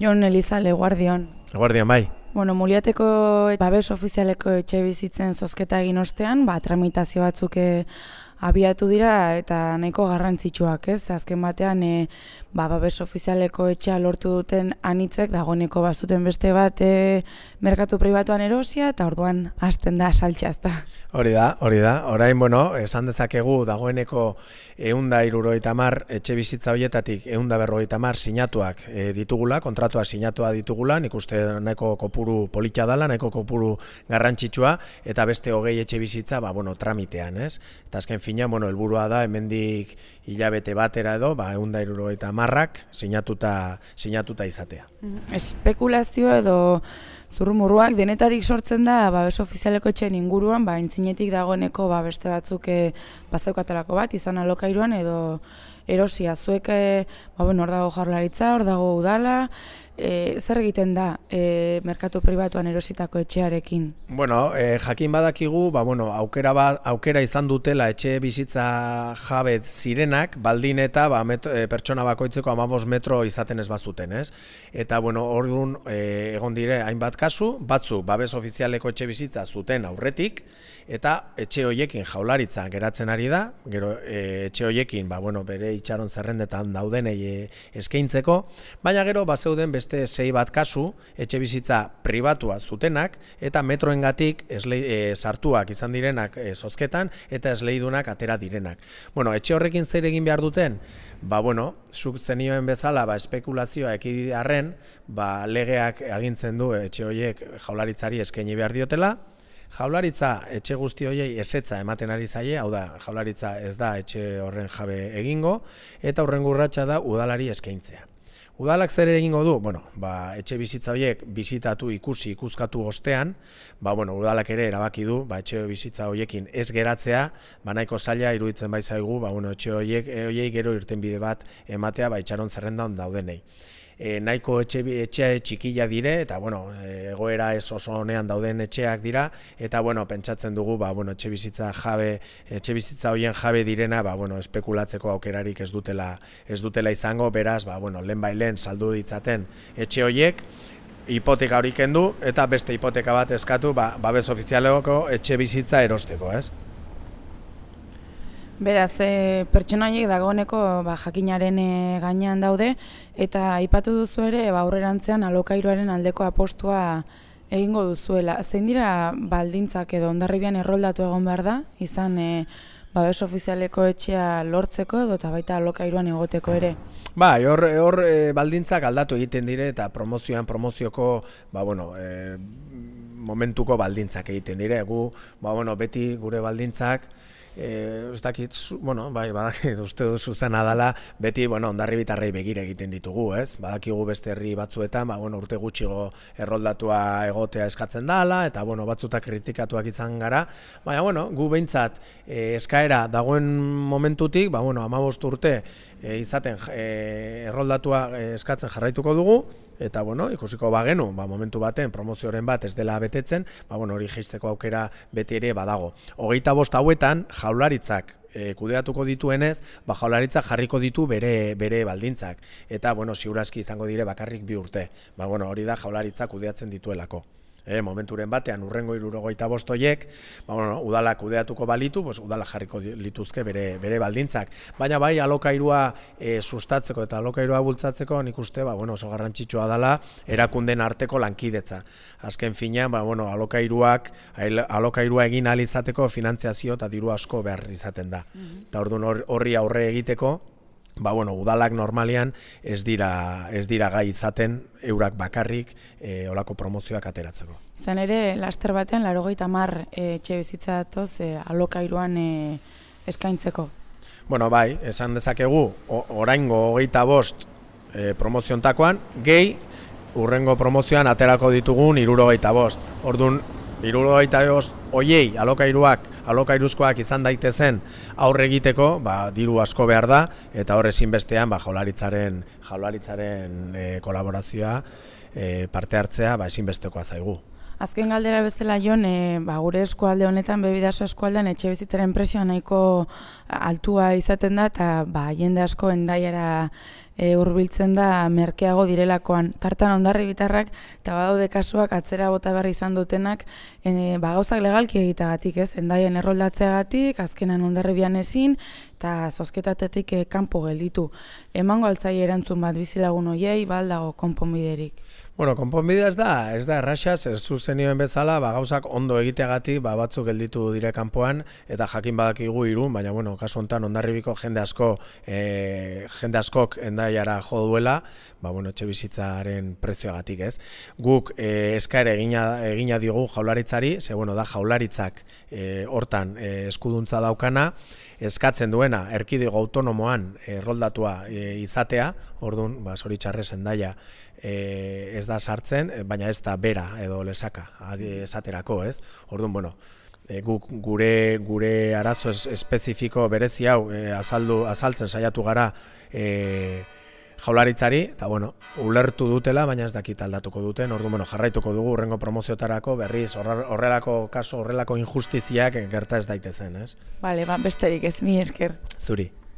Jon Elizale, guardion. Guardian, bai. Bueno, muliateko babes ofizialeko etxe bizitzen zozketa egin ostean, ba, tramitazio batzuk eh, abiatu dira eta nahiko garrantzitsuak, ez? Azken batean, e, ba, babes ofizialeko etxea lortu duten anitzek, dagoeneko bazuten beste bat e, merkatu pribatuan erosia, eta orduan hasten da saltxa, ezta. Hori da, hori da. Orain, bueno, esan dezakegu dagoeneko eunda iruroita mar, etxe bizitza horietatik eunda berroita mar sinatuak e, ditugula, kontratua sinatua ditugula, nik uste nahiko kopuru politxa dala, nahiko kopuru garrantzitsua, eta beste hogei etxe bizitza, ba, bueno, tramitean, ez? Eta azken fina, bueno, elburua da, hemendik hilabete batera edo, ba, eunda iruroita marrak sinatuta, sinatuta izatea. Mm-hmm. Espekulazio edo zurrumurruak denetarik sortzen da babes ofizialeko etxeen inguruan, ba, intzinetik dagoeneko ba, beste batzuk e, bat, izan alokairuan edo erosia. Zuek, e, ba, bueno, hor dago jarlaritza, hor dago udala, e, zer egiten da e, merkatu pribatuan erositako etxearekin? Bueno, e, jakin badakigu, ba, bueno, aukera, ba, aukera izan dutela etxe bizitza jabet zirenak, baldin eta ba, e, pertsona bakoitzeko amabos metro izaten ez bazuten, ez? Eta, bueno, hor e, egon dire, hainbat kasu, batzu, babes ofizialeko etxe bizitza zuten aurretik, eta etxe hoiekin jaularitza geratzen ari da, gero e, etxe hoiekin, ba, bueno, bere itxaron zerrendetan daudenei e, eskaintzeko, baina gero, ba, zeuden beste sei bat kasu, etxe bizitza pribatua zutenak, eta metroengatik esle, e, sartuak izan direnak e, zozketan, eta esleidunak atera direnak. Bueno, etxe horrekin zer egin behar duten, ba, bueno, zuk zenioen bezala, ba, espekulazioa ekidiarren, ba, legeak agintzen du etxe horiek jaularitzari eskaini behar diotela, Jaularitza etxe guzti hoiei esetza ematen ari zaie, hau da, jaularitza ez da etxe horren jabe egingo, eta horren gurratxa da udalari eskaintzea. Udalak zer egingo du? Bueno, ba, etxe bizitza horiek bizitatu ikusi ikuskatu ostean, ba, bueno, udalak ere erabaki du, ba, etxe bizitza horiekin ez geratzea, ba, nahiko zaila iruditzen bai zaigu, ba, bueno, etxe horiek, horiek gero irten bide bat ematea, ba, itxaron zerrendan daudenei e, nahiko etxe, etxe txikila dire, eta bueno, egoera ez oso honean dauden etxeak dira, eta bueno, pentsatzen dugu, ba, bueno, etxe bizitza jabe, etxe bizitza hoien jabe direna, ba, bueno, espekulatzeko aukerarik ez dutela, ez dutela izango, beraz, ba, bueno, lehen bai lehen saldu ditzaten etxe horiek, hipoteka horik kendu, eta beste hipoteka bat eskatu, ba, babes ofizialeko etxe bizitza erosteko, ez? Beraz, e, pertsonaiek dagoeneko ba, jakinaren e, gainean daude, eta aipatu duzu ere, ba, aurrerantzean alokairuaren aldeko apostua egingo duzuela. Zein dira baldintzak edo ondarribian erroldatu egon behar da, izan e, babes ofizialeko etxea lortzeko edo eta baita alokairuan egoteko ere? Ba, hor, hor e, baldintzak aldatu egiten dire eta promozioan promozioko, ba, bueno, e, momentuko baldintzak egiten dire. Gu, ba, bueno, beti gure baldintzak, eh ez dakit bueno bai badakit uste duzu zen adala beti bueno ondarri bitarrei begire egiten ditugu ez? Badakigu beste herri batzuetan ba bueno urte gutxigo erroldatua egotea eskatzen dala eta bueno batzuta kritikatuak izan gara. Baina bueno gu beintzat e, eskaera dagoen momentutik ba bueno 15 urte e, izaten e, erroldatua eskatzen jarraituko dugu eta bueno, ikusiko bagenu, ba, momentu baten promozioaren bat ez dela betetzen, ba, bueno, hori jeisteko aukera beti ere badago. Hogeita bost hauetan, jaularitzak e, kudeatuko dituenez, ba, jaularitzak jarriko ditu bere, bere baldintzak. Eta, bueno, ziurazki izango dire bakarrik bi urte. Ba, bueno, hori da jaularitzak kudeatzen dituelako e, momenturen batean urrengo irurogoita bostoiek, ba, bueno, udala kudeatuko balitu, pues, udala jarriko lituzke bere, bere baldintzak. Baina bai, alokairua e, sustatzeko eta alokairua bultzatzeko, nik uste, ba, bueno, oso garrantzitsua dela, erakunden arteko lankidetza. Azken fina, ba, bueno, alokairuak, alokairua egin alizateko finantziazio eta diru asko behar izaten da. Mm Eta orduan horri aurre egiteko, ba, bueno, udalak normalian ez dira, ez dira gai izaten eurak bakarrik e, olako promozioak ateratzeko. Zan ere, laster batean, laro gaita mar e, txe bizitza datoz e, alokairuan e, eskaintzeko? Bueno, bai, esan dezakegu, oraingo hogeita bost e, promoziontakoan, gehi, urrengo promozioan aterako ditugun iruro gaita bost. Orduan, iruro gaita bost, oiei, alokairuak, alokairuzkoak izan daitezen aurre egiteko, ba, diru asko behar da, eta horre ezinbestean ba, jaularitzaren, jaularitzaren e, kolaborazioa e, parte hartzea ba, ezinbestekoa zaigu. Azken galdera bezala jon, e, ba, gure eskualde honetan, bebidaso eskualdean, etxe bizitzaren presioa nahiko altua izaten da, eta ba, jende asko endaiara e, urbiltzen da merkeago direlakoan. Tartan ondarri bitarrak eta badaude kasuak atzera bota behar izan dutenak e, ba, gauzak legalki egitagatik, ez? Endaien erroldatzeagatik, azkenan ondarri bian ezin, eta zozketatetik e, kanpo gelditu. Emango altzai erantzun bat bizilagun hoiei, baldago konponbiderik. Bueno, konponbidea ez da, ez da erraxaz, ez zenioen bezala, ba, gauzak ondo egiteagatik, ba, batzuk gelditu dire kanpoan eta jakin badakigu irun, baina, bueno, kasu honetan ondarribiko jende asko, e, jende askok endaiara jo duela, ba, bueno, etxe bizitzaren prezioagatik, ez. Guk e, eskaere egina, egina diogu jaularitzari, ze, bueno, da jaularitzak e, hortan e, eskuduntza daukana, eskatzen duena, erkidego autonomoan erroldatua e, izatea, orduan, ba, zoritxarrez endaia, e, ez da sartzen, baina ez da bera edo lesaka esaterako, ez? Orduan, bueno, guk gure gure arazo espezifiko berezi hau e, azaldu azaltzen saiatu gara e, jaularitzari eta bueno, ulertu dutela, baina ez dakit aldatuko duten. Orduan, bueno, jarraituko dugu urrengo promoziotarako berriz horrelako kaso, horrelako injustiziak gerta ez daitezen, ez? Vale, ba, besterik ez mi esker. Zuri.